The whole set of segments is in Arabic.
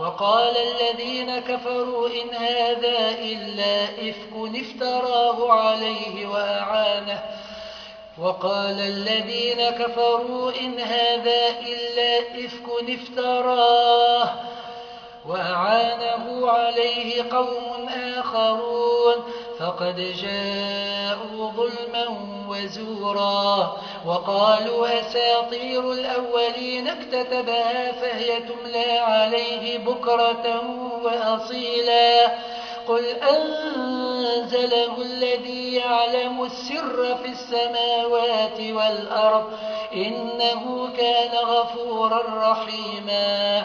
وقال الذين كفروا إن هذا إلا إفك افتراه عليه وأعانه. وقال الذين كفروا إن هذا إلا إفك افتراه وأعانه عليه قوم آخرون. فقد جاءوا ظلما وزورا وقالوا أساطير الأولين اكتتبها فهي تملى عليه بكرة وأصيلا قل أنزله الذي يعلم السر في السماوات والأرض إنه كان غفورا رحيما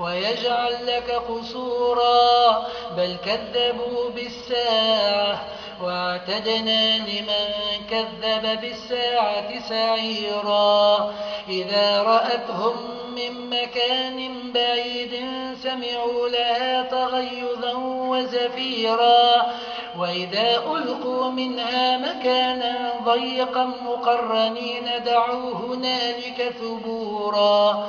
ويجعل لك قصورا. بل كذبوا بالساعة واعتدنا لمن كذب بالساعة سعيرا. إذا رأتهم من مكان بعيد سمعوا لها تغيظا وزفيرا. وإذا ألقوا منها مكانا ضيقا مقرنين دعوا هنالك ثبورا.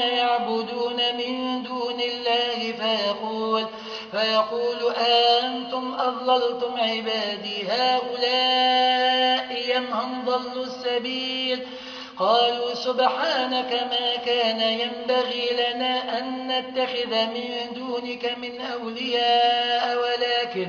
يعبدون من دون الله فيقول فيقول أنتم أضللتم عبادي هؤلاء أم هم ضلوا السبيل؟ قالوا سبحانك ما كان ينبغي لنا أن نتخذ من دونك من أولياء ولكن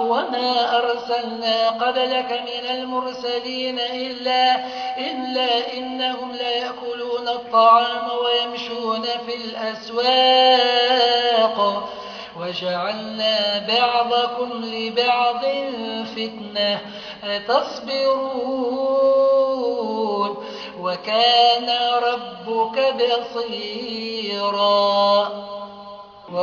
وما أرسلنا قبلك من المرسلين إلا, إلا إنهم ليأكلون الطعام ويمشون في الأسواق وجعلنا بعضكم لبعض فتنة أتصبرون وكان ربك بصيرا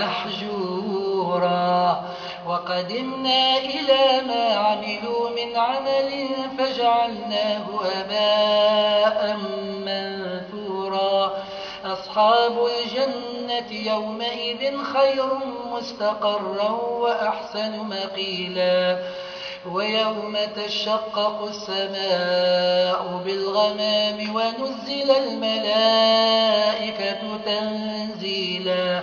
محجورا. وقدمنا إلى ما عملوا من عمل فجعلناه أباء منثورا. أصحاب الجنة يومئذ خير مستقرا وأحسن مقيلا. ويوم تشقق السماء بالغمام ونزل الملائكة تنزيلا.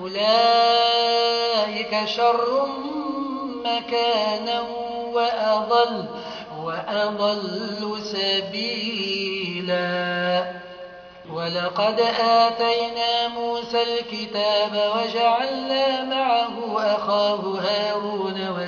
أولئك شر مكانا وأضل وأضل سبيلا. ولقد آتينا موسى الكتاب وجعلنا معه أخاه هارون وزيرا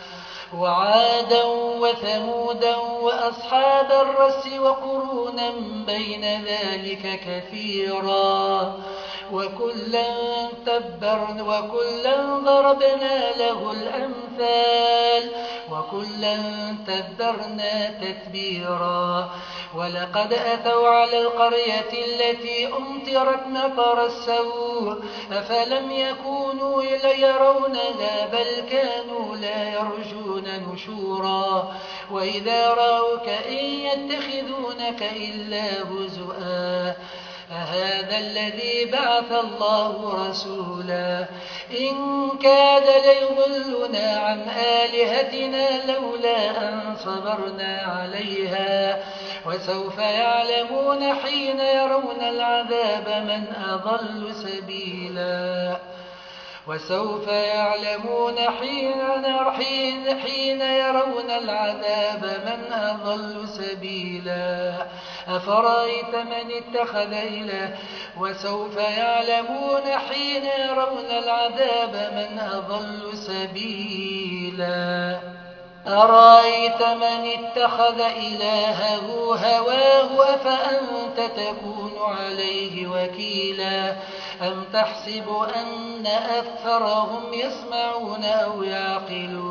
وعادا وثمودا وأصحاب الرس وقرونا بين ذلك كثيرا وكلا تبرن وكلا ضربنا له الأمثال وكلا تبرنا تتبيرا ولقد أتوا على القرية التي أمطرت مطر السوء أفلم يكونوا يرونها بل كانوا لا يرجون نشورا وإذا رأوك إن يتخذونك إلا هزؤا أهذا الذي بعث الله رسولا. إن كاد ليضلنا عن آلهتنا لولا أن صبرنا عليها. وسوف يعلمون حين يرون العذاب من أضل سبيلا. وسوف يعلمون حين, حين, حين يرون العذاب من أضل سبيلا. أفرأيت من اتخذ إله؟ وسوف يعلمون حين يرون العذاب من أضل سبيلا. أرأيت من اتخذ إلهه هواه؟ أفأنت تكون عليه وكيلا. أم تحسب أن أكثرهم يسمعون أو يعقلون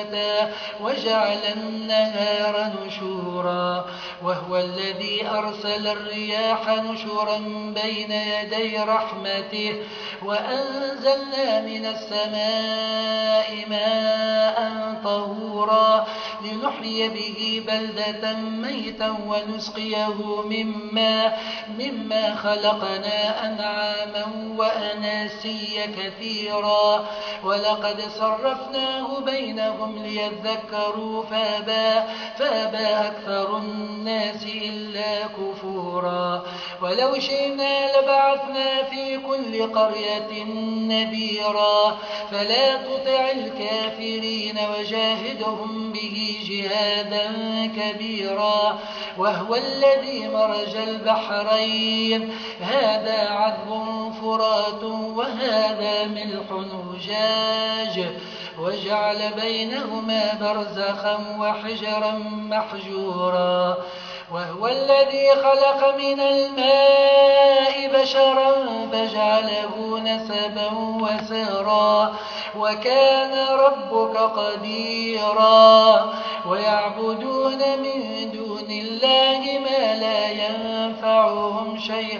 وجعل النهار نشورا وهو الذي أرسل الرياح نشورا بين يدي رحمته وأنزلنا من السماء ماء طهورا لنحيي به بلدة ميتا ونسقيه مما, مما خلقنا أنعاما وأناسيا كثيرا ولقد صرفناه بينهم ليذكروا فابى, فابى أكثر الناس إلا كفورا. ولو شئنا لبعثنا في كل قرية نذيرا. فلا تطع الكافرين وجاهدهم به جهادا كبيرا. وهو الذي مرج البحرين. هذا عذب فرات وهذا ملح نجاج وجعل بينهما برزخا وحجرا محجورا وهو الذي خلق من الماء بشرا فجعله نسبا وسرا وكان ربك قديرا ويعبدون من دون الله ما لا ينفعهم شيء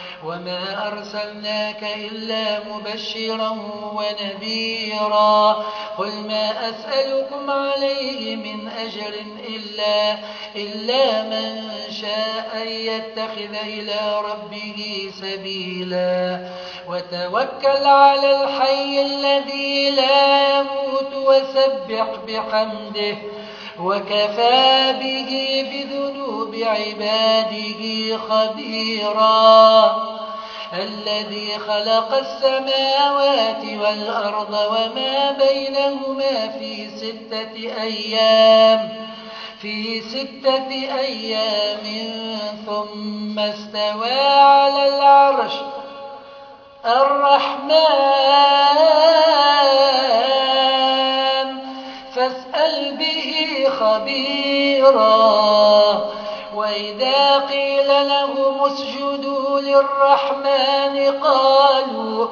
وما أرسلناك إلا مبشرا ونذيرا. قل ما أسألكم عليه من أجر إلا, إلا من شاء أن يتخذ إلى ربه سبيلا. وتوكل على الحي الذي لا يموت وسبح بحمده. وكفى به بذنوب عباده خبيرا. الذي خلق السماوات والأرض وما بينهما في ستة أيام في ستة أيام ثم استوى على العرش. الرحمن خبيرا. وإذا قيل لهم اسجدوا للرحمن قالوا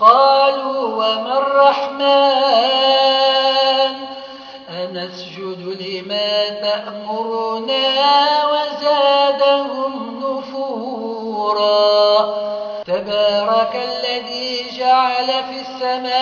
قالوا وما الرحمن؟ أنسجد لما تأمرنا وزادهم نفورا. تبارك الذي جعل في السماء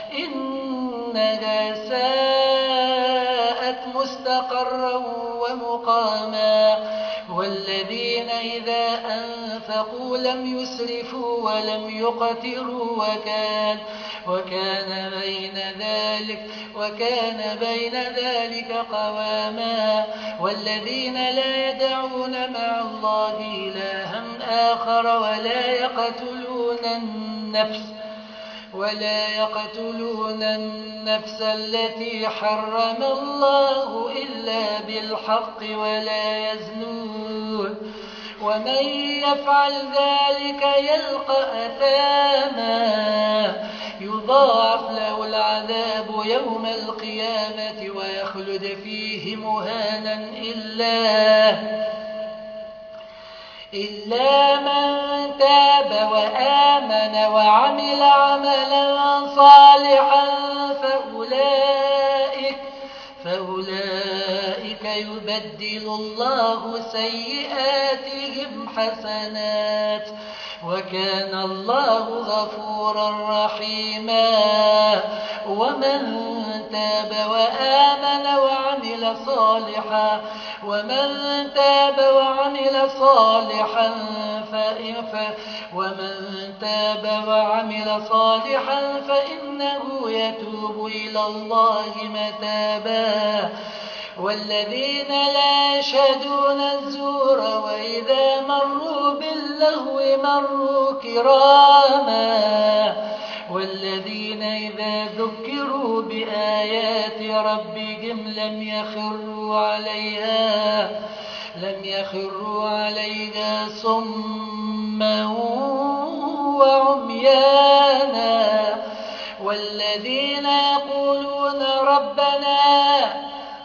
أنفقوا لم يسرفوا ولم يقتروا وكان وكان بين ذلك وكان بين ذلك قواما والذين لا يدعون مع الله إلها آخر ولا يقتلون النفس ولا يقتلون النفس التي حرم الله إلا بالحق ولا يزنون ومن يفعل ذلك يلقى أثاما. يضاعف له العذاب يوم القيامة ويخلد فيه مهانا إلا إلا من تاب وآمن وعمل عملا صالحا يبدل الله سيئاتهم حسنات وكان الله غفورا رحيما ومن تاب وآمن وعمل صالحا ومن تاب وعمل صالحا فإن ومن تاب وعمل صالحا فإنه يتوب إلى الله متابا والذين لا يشهدون الزور وإذا مروا باللهو مروا كراما والذين إذا ذكروا بآيات ربهم لم يخروا عليها لم يخروا عليها صما وعميانا والذين يقولون